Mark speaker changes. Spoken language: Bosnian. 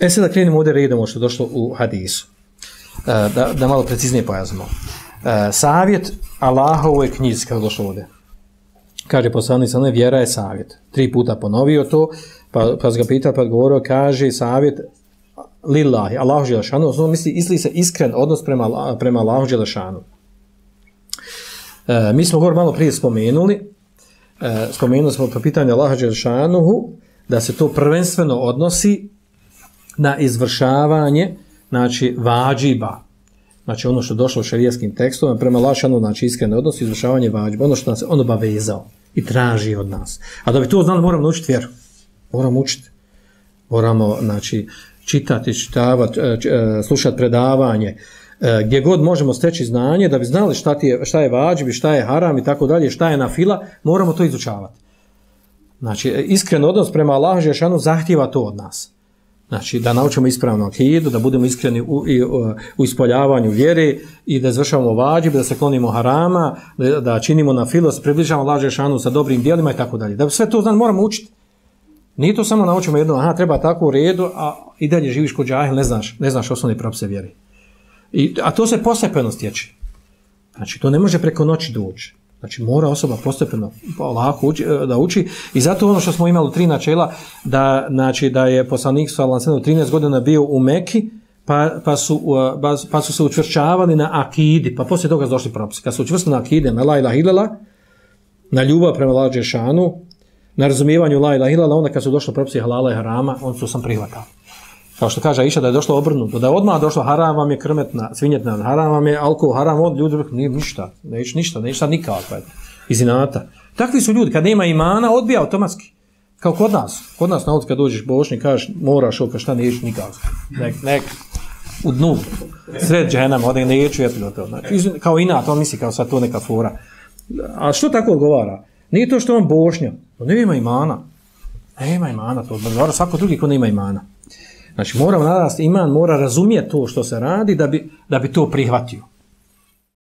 Speaker 1: E sad da krenemo ovdje redom ono što je došlo u hadisu. E, da, da malo preciznije pojasnimo. E, savjet Allahove knjizi, kako došlo ovdje. Kaže poslanik sa vjera je savjet. Tri puta ponovio to, pa, pa ga pitao, pa odgovorio, kaže savjet lillahi, Allahu Đelešanu, odnosno misli, isli se iskren odnos prema, prema Allahu Đelešanu. E, mi smo govor malo prije spomenuli, e, spomenuli smo po pitanju Allaha Đelešanuhu, da se to prvenstveno odnosi na izvršavanje, znači, vađiba, znači ono što došlo u šarijaskim tekstovima, prema Lašanu, ono, znači iskreno odnos, izvršavanje vađiba, ono što nas on obavezao i traži od nas. A da bi to znali, moramo naučiti vjeru. Moramo učiti. Moramo, znači, čitati, čitavati, e, e, slušati predavanje, e, gdje god možemo steći znanje, da bi znali šta, ti je, šta je vađbi, šta je haram i tako dalje, šta je na fila, moramo to izučavati. Znači, iskren odnos prema Allahu Žešanu zahtjeva to od nas. Znači, da naučimo ispravno akidu, da budemo iskreni u, i, u, u ispoljavanju vjere i da izvršavamo vađib, da se klonimo harama, da, da činimo na filos, približavamo laže šanu sa dobrim dijelima i tako dalje. Da sve to znam, moramo učiti. Nije to samo naučimo jedno, aha, treba tako u redu, a i dalje živiš kod džahil, ne znaš, ne znaš osnovne propise vjeri. I, a to se postepeno stječe. Znači, to ne može preko noći doći. Znači, mora osoba postepeno pa lako uči, e, da uči. I zato ono što smo imali tri načela, da, znači, da je poslanik Salan 13 godina bio u Meki, pa, pa, su, e, pa, pa su se učvršćavali na akidi, pa poslije toga došli propisi. Kad su učvrstili na akide, na la ilah ilala, na ljubav prema lađe šanu, na razumijevanju la ilaha illallah, onda kad su došli propisi halala i harama, on su sam prihvatao. Kao što kaže Iša da je došlo obrnuto, da je odmah došlo haram vam je krmetna, svinjetna, haram vam je alkohol, haram od ljudi, nije ništa, neće ništa, neće sad nikako, iz inata. Takvi su ljudi, kad nema imana, odbija automatski. Kao kod nas, kod nas na kad dođeš bošnji, kažeš, moraš ovo, šta neće nikako. Nek, nek, u dnu, sred dženama, ode neću, eto, to. Znači, kao inat, on misli kao sad to neka fora. A što tako odgovara? Nije to što on bošnja, on nema imana. Nema imana, to odgovara svako drugi ko nema imana. Znači, mora narast iman, mora razumjeti to što se radi da bi, da bi to prihvatio.